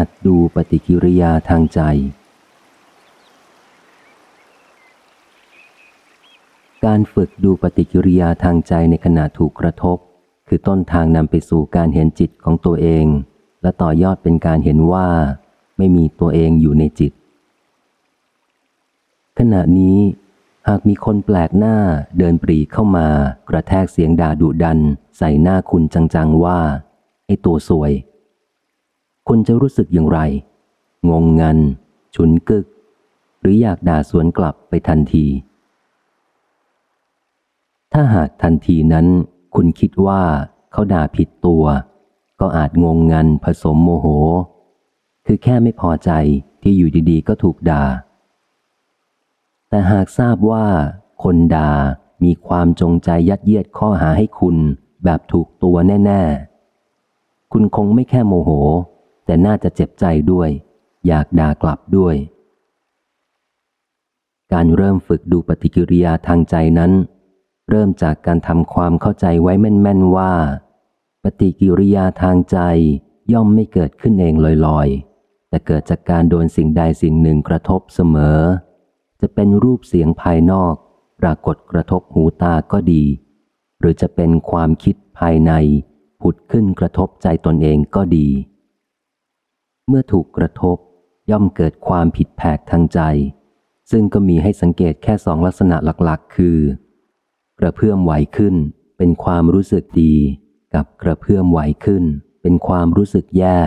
หัดดูปฏิกิริยาทางใจ การฝึกดูปฏิกิริยาทางใจในขณะถูกกระทบ คือต้นทางนำไปสู่การเห็นจิตของตัวเอง และต่อยอดเป็นการเห็นว่า ไม่มีตัวเองอยู่ในจิต ขณะนี้หากมีคนแปลกหน้าเดินปรีเข้ามากระแทกเสียงด่าดุดัน ใส่หน้าคุณจังๆว่าไอ้ตัวสวย คุณจะรู้สึกอย่างไร งงงัน ฉุนกึก หรืออยากด่าสวนกลับไปทันที ถ้าหากทันทีนั้น คุณคิดว่าเขาด่าผิดตัว ก็อาจงงงันผสมโมโห คือแค่ไม่พอใจที่อยู่ดีๆ ก็ถูกด่า แต่หากทราบว่า คนด่ามีความจงใจยัดเยียดข้อหาให้คุณแบบถูกตัวแน่ ๆ คุณคงไม่แค่โมโห แต่น่าจะเจ็บใจด้วย อยากด่ากลับด้วย การเริ่มฝึกดูปฏิกิริยาทางใจนั้น เริ่มจากการทำความเข้าใจไว้แม่น ๆ ว่า ปฏิกิริยาทางใจย่อมไม่เกิดขึ้นเองลอยๆ แต่เกิดจากการโดนสิ่งใดสิ่งหนึ่งกระทบเสมอ จะเป็นรูปเสียงภายนอก ปรากฏกระทบหูตาก็ดี หรือจะเป็นความคิดภายใน ผุดขึ้นกระทบใจตนเองก็ดี เมื่อถูกกระทบ ย่อมเกิดความผิดแผกทางใจ ซึ่งก็มีให้สังเกตแค่สองลักษณะหลักๆ คือกระเพื่อมไหวขึ้น เป็นความรู้สึกดี กับกระเพื่อมไหวขึ้น เป็นความรู้สึกแย่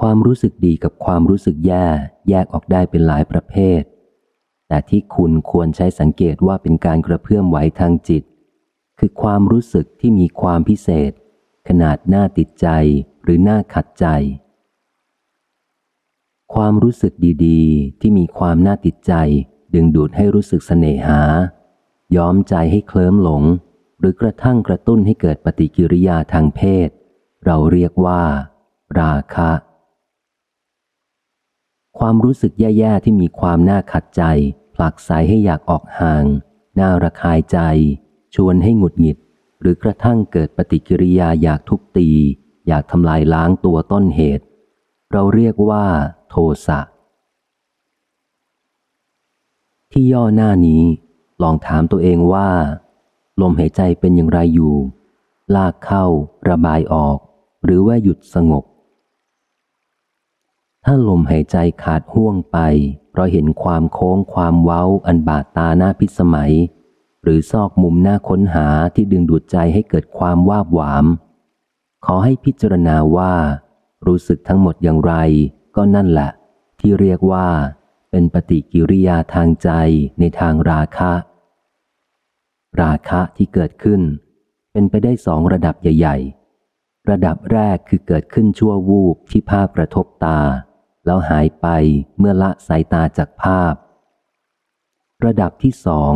ความรู้สึกดีกับความรู้สึกแย่ แยกออกได้เป็นหลายประเภท แต่ที่คุณควรใช้สังเกตว่าเป็นการกระเพื่อมไหวทางจิต คือความรู้สึกที่มีความพิเศษ ขนาดน้าติดใจหรือน้าขัดใจ ความรู้สึกดีๆ ที่มีความน่าติดใจ ดึงดูดให้รู้สึกเสน่หา ย้อมใจให้เคลิ้มหลง หรือกระทั่งกระตุ้นให้เกิดปฏิกิริยาทางเพศ เราเรียกว่า ราคะ ความรู้สึกแย่ๆที่มีความน่าขัดใจ ผลักไสให้อยากออกห่าง น่าระคายใจ ชวนให้หงุดหงิด หรือกระทั่งเกิดปฏิกิริยาอยากทุบตี อยากทำลายล้างตัวต้นเหตุ เราเรียกว่า โทสะ ที่ย่อหน้านี้ลองถามตัวเองว่า ลมหายใจเป็นอย่างไรอยู่ ลากเข้า ระบายออก หรือว่าหยุดสงบ ถ้าลมหายใจขาดห่วงไป เพราะเห็นความโค้งความเว้าอันบาดตาหน้าพิสมัย หรือซอกมุมหน้าค้นหาที่ดึงดูดใจให้เกิดความวาบหวาม ขอให้พิจารณาว่า รู้สึกทั้งหมดอย่างไร ก็นั่นแหละ ที่เรียกว่า เป็นปฏิกิริยาทางใจในทางราคะ ราคะที่เกิดขึ้น เป็นไปได้สองระดับใหญ่ ๆ ระดับแรกคือเกิดขึ้นชั่ววูบที่ภาพกระทบตา แล้วหายไปเมื่อละสายตาจากภาพ ระดับที่สอง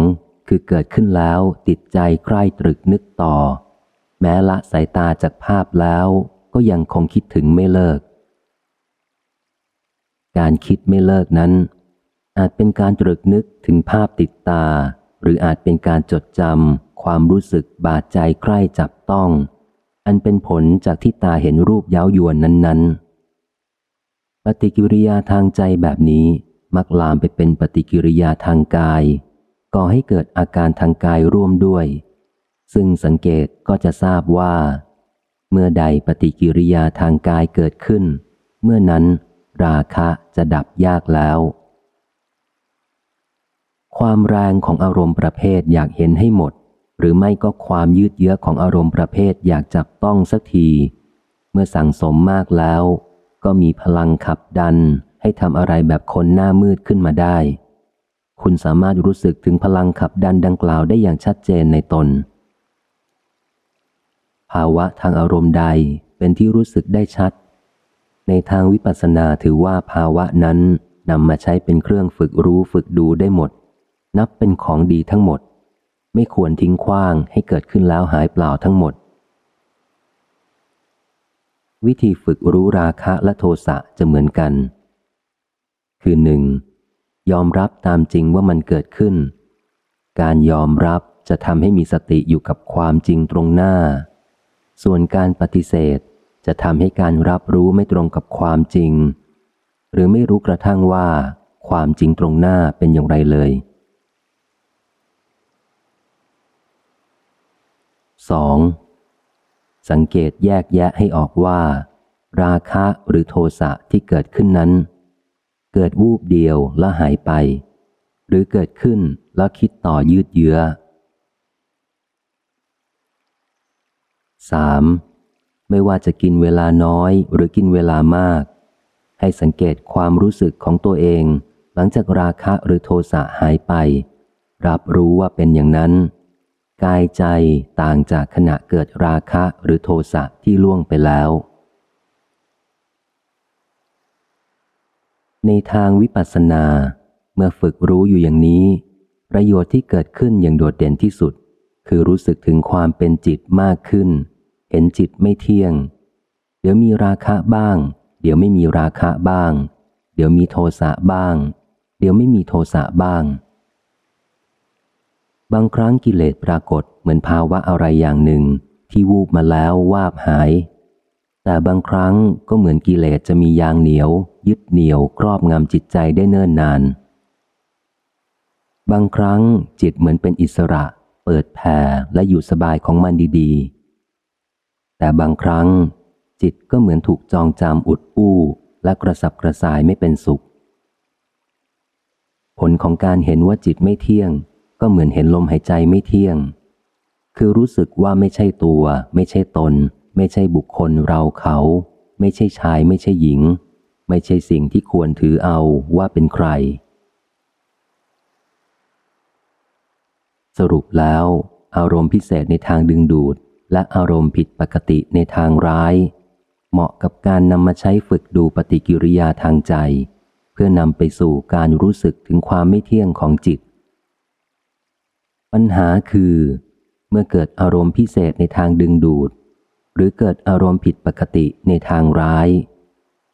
คือเกิดขึ้นแล้วติดใจใคร่ตรึกนึกต่อ แม้ละสายตาจากภาพแล้วก็ยังคงคิดถึงไม่เลิก การคิดไม่เลิกนั้น อาจเป็นการตรึกนึกถึงภาพติดตา หรืออาจเป็นการจดจำความรู้สึกบาดใจใคร่จับต้อง อันเป็นผลจากที่ตาเห็นรูปเย้ายวนนั้นๆ ปฏิกิริยาทางใจแบบนี้มักลามไปเป็นปฏิกิริยาทางกาย ก่อให้เกิดอาการทางกายร่วมด้วย ซึ่งสังเกตก็จะทราบว่า เมื่อใดปฏิกิริยาทางกายเกิดขึ้น เมื่อนั้น ราคะจะดับยากแล้ว ความแรงของอารมณ์ประเภทอยากเห็นให้หมด หรือไม่ก็ความยืดเยื้อของอารมณ์ประเภทอยากจับต้องสักที เมื่อสั่งสมมากแล้ว ก็มีพลังขับดันให้ทำอะไรแบบคนหน้ามืดขึ้นมาได้ คุณสามารถรู้สึกถึงพลังขับดันดังกล่าวได้อย่างชัดเจนในตน ภาวะทางอารมณ์ใดเป็นที่รู้สึกได้ชัด ในทางวิปัสสนาถือว่าภาวะนั้นนำมาใช้เป็นเครื่องฝึกรู้ฝึกดูได้หมด นับเป็นของดีทั้งหมด ไม่ควรทิ้งขว้างให้เกิดขึ้นแล้วหายเปล่าทั้งหมด วิธีฝึกรู้ราคะและโทสะจะเหมือนกัน คือหนึ่งยอมรับตามจริงว่ามันเกิดขึ้น การยอมรับจะทำให้มีสติอยู่กับความจริงตรงหน้า ส่วนการปฏิเสธ จะทำให้การรับรู้ไม่ตรงกับความจริง หรือไม่รู้กระทั่งว่า ความจริงตรงหน้าเป็นอย่างไรเลย 2. สังเกตแยกแยะให้ออกว่า ราคะหรือโทสะที่เกิดขึ้นนั้น เกิดวูบเดียวแล้วหายไป หรือเกิดขึ้นแล้วคิดต่อยืดเยื้อ 3. ไม่ว่าจะกินเวลาน้อยหรือกินเวลามาก ให้สังเกตความรู้สึกของตัวเอง หลังจากราคะหรือโทสะหายไป รับรู้ว่าเป็นอย่างนั้น กายใจต่างจากขณะเกิดราคะหรือโทสะที่ล่วงไปแล้ว ในทางวิปัสสนา เมื่อฝึกรู้อยู่อย่างนี้ ประโยชน์ที่เกิดขึ้นอย่างโดดเด่นที่สุด คือรู้สึกถึงความเป็นจิตมากขึ้น เห็นจิตไม่เที่ยง เดี๋ยวมีราคะบ้าง เดี๋ยวไม่มีราคะบ้าง เดี๋ยวมีโทสะบ้าง เดี๋ยวไม่มีโทสะบ้าง บางครั้งกิเลสปรากฏเหมือนภาวะอะไรอย่างหนึ่ง ที่วูบมาแล้ววาบหาย แต่บางครั้งก็เหมือนกิเลสจะมียางเหนียว ยึดเหนียวครอบงำจิตใจได้เนิ่นนาน บางครั้งจิตเหมือนเป็นอิสระ เปิดแผ่และอยู่สบายของมันดีๆ แต่บางครั้ง จิตก็เหมือนถูกจองจำอุดอู้และกระสับกระส่ายไม่เป็นสุข ผลของการเห็นว่าจิตไม่เที่ยง ก็เหมือนเห็นลมหายใจไม่เที่ยง คือรู้สึกว่าไม่ใช่ตัว ไม่ใช่ตน ไม่ใช่บุคคลเราเขา ไม่ใช่ชาย ไม่ใช่หญิง ไม่ใช่สิ่งที่ควรถือเอาว่าเป็นใคร สรุปแล้ว อารมณ์พิเศษในทางดึงดูด และอารมณ์ผิดปกติในทางร้าย เหมาะกับการนำมาใช้ฝึกดูปฏิกิริยาทางใจ เพื่อนำไปสู่การรู้สึกถึงความไม่เที่ยงของจิต ปัญหาคือ เมื่อเกิดอารมณ์พิเศษในทางดึงดูด หรือเกิดอารมณ์ผิดปกติในทางร้าย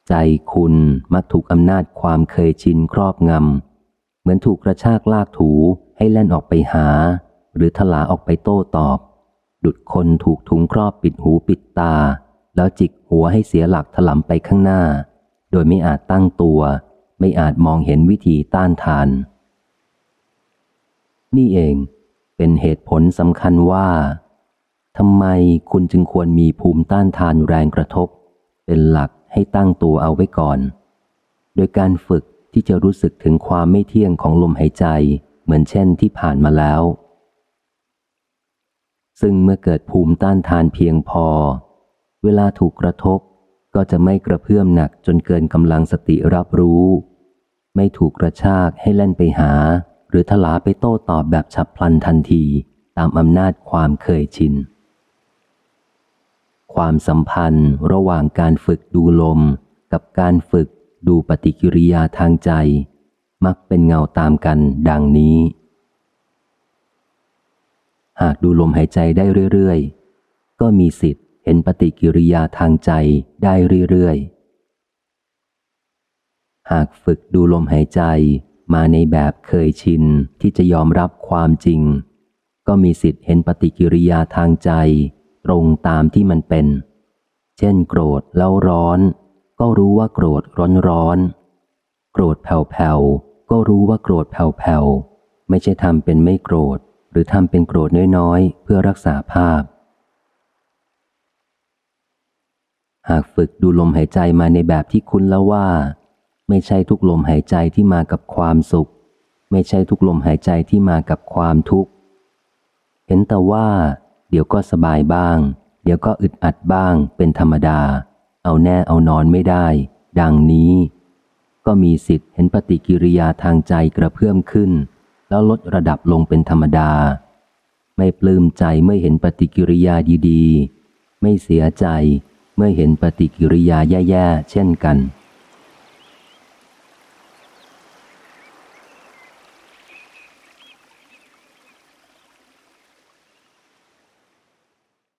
ใจคุณมักถูกอำนาจความเคยชินครอบงำเหมือนถูกกระชากลากถูให้แล่นออกไปหา หรือถลาออกไปโต้ตอบ ดุดคนถูกถุงครอบปิดหูปิดตา แล้วจิกหัวให้เสียหลักถลำไปข้างหน้า โดยไม่อาจตั้งตัว ไม่อาจมองเห็นวิธีต้านทาน นี่เองเป็นเหตุผลสำคัญว่าทำไมคุณจึงควรมีภูมิต้านทานแรงกระทบ เป็นหลักให้ตั้งตัวเอาไว้ก่อน โดยการฝึกที่จะรู้สึกถึงความไม่เที่ยงของลมหายใจ เหมือนเช่นที่ผ่านมาแล้ว ซึ่งเมื่อเกิดภูมิต้านทานเพียงพอ เวลาถูกกระทบก็จะไม่กระเพื่อมหนักจนเกินกำลังสติรับรู้ ไม่ถูกกระชากให้เล่นไปหา หรือทลาไปโต้ตอบแบบฉับพลันทันทีตามอำนาจความเคยชิน ความสัมพันธ์ระหว่างการฝึกดูลม กับการฝึกดูปฏิกิริยาทางใจ มักเป็นเงาตามกันดังนี้ หากดูลมหายใจได้เรื่อยๆ ก็มีสิทธิ์เห็นปฏิกิริยาทางใจได้เรื่อยๆ หากฝึกดูลมหายใจมาในแบบเคยชินที่จะยอมรับความจริง ก็มีสิทธิ์เห็นปฏิกิริยาทางใจ ตรงตามที่มันเป็น เช่น โกรธแล้วร้อน ก็รู้ว่าโกรธร้อนร้อน โกรธแผ่วๆ ก็รู้ว่าโกรธแผ่วๆ ไม่ใช่ทำเป็นไม่โกรธ หรือทำเป็นโกรธน้อยๆ เพื่อรักษาภาพ หากฝึกดูลมหายใจมาในแบบที่คุ้นแล้วว่า ไม่ใช่ทุกลมหายใจที่มากับความสุข ไม่ใช่ทุกลมหายใจที่มากับความทุกข์ เห็นแต่ว่า เดี๋ยวก็สบายบ้าง เดี๋ยวก็อึดอัดบ้าง เป็นธรรมดา เอาแน่เอานอนไม่ได้ ดังนี้ ก็มีสิทธิ์เห็นปฏิกิริยาทางใจกระเพื่อมขึ้น แล้วลดระดับลงเป็นธรรมดา ไม่ปลื้มใจเมื่อเห็นปฏิกิริยาดี ๆ ไม่เสียใจเมื่อเห็นปฏิกิริยาแย่ ๆ เช่นกัน